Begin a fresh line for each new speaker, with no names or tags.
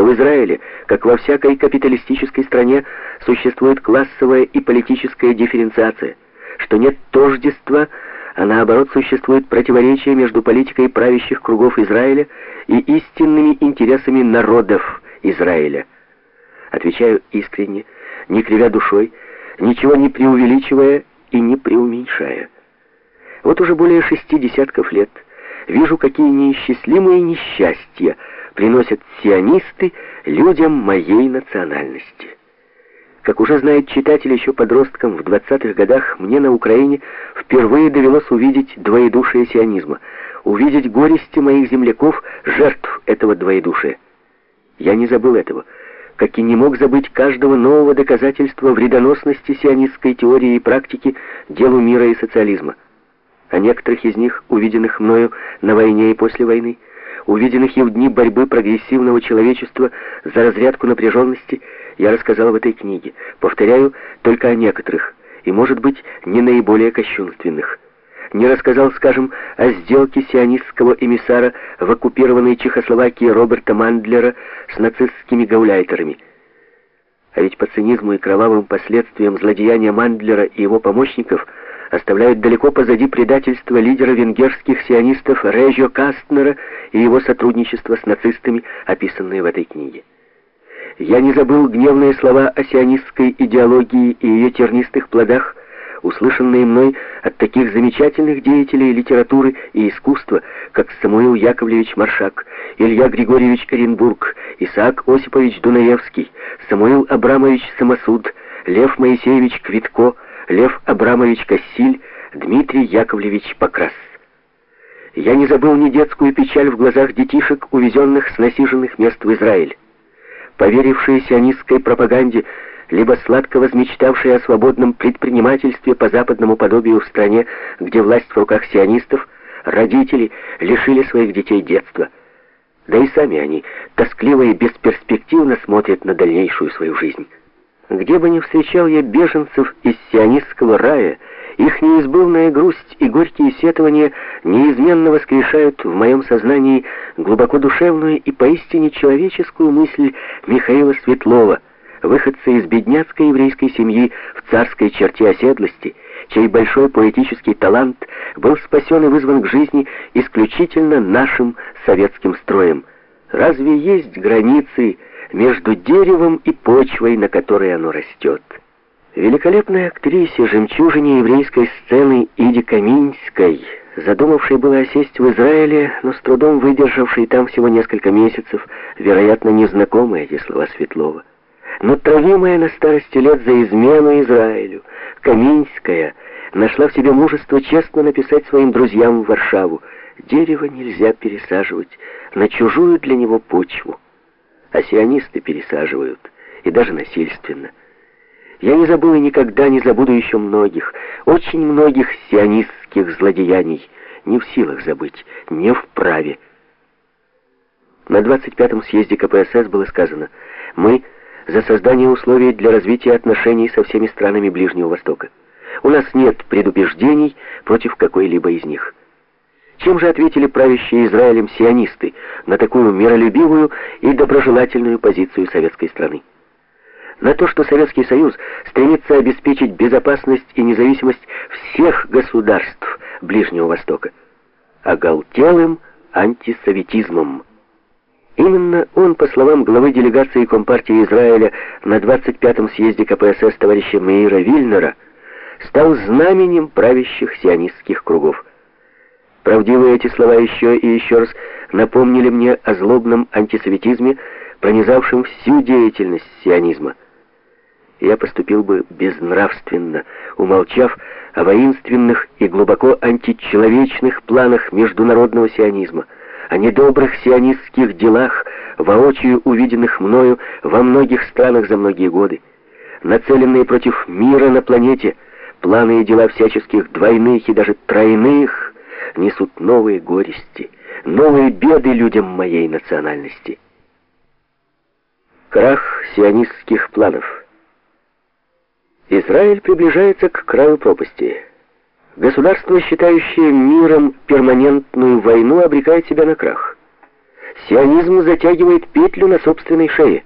что в Израиле, как во всякой капиталистической стране, существует классовая и политическая дифференциация, что нет тождества, а наоборот существует противоречие между политикой правящих кругов Израиля и истинными интересами народов Израиля. Отвечаю искренне, не кривя душой, ничего не преувеличивая и не преуменьшая. Вот уже более шести десятков лет вижу, какие неисчислимые несчастья приносят сионисты людям моей национальности. Как уже знает читатель еще подростком, в 20-х годах мне на Украине впервые довелось увидеть двоедушие сионизма, увидеть горести моих земляков, жертв этого двоедушия. Я не забыл этого, как и не мог забыть каждого нового доказательства вредоносности сионистской теории и практики делу мира и социализма. О некоторых из них, увиденных мною на войне и после войны, увиденных и в дни борьбы прогрессивного человечества за разрядку напряженности, я рассказал в этой книге. Повторяю, только о некоторых, и, может быть, не наиболее кощунственных. Не рассказал, скажем, о сделке сионистского эмиссара в оккупированной Чехословакии Роберта Мандлера с нацистскими гауляйтерами. А ведь по цинизму и кровавым последствиям злодеяния Мандлера и его помощников – оставляют далеко позади предательство лидера венгерских сионистов Режио Кастнера и его сотрудничество с нацистами, описанные в этой книге. Я не забыл гневные слова о сионистской идеологии и ее тернистых плодах, услышанные мной от таких замечательных деятелей литературы и искусства, как Самуил Яковлевич Маршак, Илья Григорьевич Оренбург, Исаак Осипович Дунаевский, Самуил Абрамович Самосуд, Лев Моисеевич Квитко, Лев Абрамович Кассиль, Дмитрий Яковлевич Покрас. Я не забыл ни детскую печаль в глазах детишек, увезенных с насиженных мест в Израиль. Поверившие сионистской пропаганде, либо сладко возмечтавшие о свободном предпринимательстве по западному подобию в стране, где власть в руках сионистов, родители лишили своих детей детства. Да и сами они тоскливо и бесперспективно смотрят на дальнейшую свою жизнь. Где бы ни встречал я беженцев из сионистского рая, их неизбывная грусть и горькие сетования неизменно воскрешают в моем сознании глубоко душевную и поистине человеческую мысль Михаила Светлова, выходца из бедняцкой еврейской семьи в царской черте оседлости, чей большой поэтический талант был спасен и вызван к жизни исключительно нашим советским строем. Разве есть границы, между деревом и почвой, на которой оно растет. Великолепной актрисе, жемчужине еврейской сцены Иди Каминской, задумавшей было осесть в Израиле, но с трудом выдержавшей там всего несколько месяцев, вероятно, незнакомы эти слова Светлова. Но травимая на старости лет за измену Израилю, Каминская нашла в себе мужество честно написать своим друзьям в Варшаву «Дерево нельзя пересаживать на чужую для него почву» а сионисты пересаживают, и даже насильственно. Я не забыл и никогда не забуду еще многих, очень многих сионистских злодеяний, не в силах забыть, не вправе. На 25-м съезде КПСС было сказано, мы за создание условий для развития отношений со всеми странами Ближнего Востока. У нас нет предубеждений против какой-либо из них. Чем же ответили правящие Израилем сионисты на такую миролюбивую и доброжелательную позицию советской страны? На то, что Советский Союз стремится обеспечить безопасность и независимость всех государств Ближнего Востока, оголтелым антисоветизмом. Именно он, по словам главы делегации Компартии Израиля на 25-м съезде КПСС товарища Мейра Вильнера, стал знаменем правящих сионистских кругов. Правдивые эти слова еще и еще раз напомнили мне о злобном антисоветизме, пронизавшем всю деятельность сионизма. Я поступил бы безнравственно, умолчав о воинственных и глубоко античеловечных планах международного сионизма, о недобрых сионистских делах, воочию увиденных мною во многих странах за многие годы, нацеленные против мира на планете, планы и дела всяческих двойных и даже тройных, несут новые горести, новые беды людям моей национальности. Крах сионистских планов. Израиль приближается к краю пропасти. Государство, считающее миром перманентную войну, обрекает себя на крах. Сионизм затягивает петлю на собственной шее.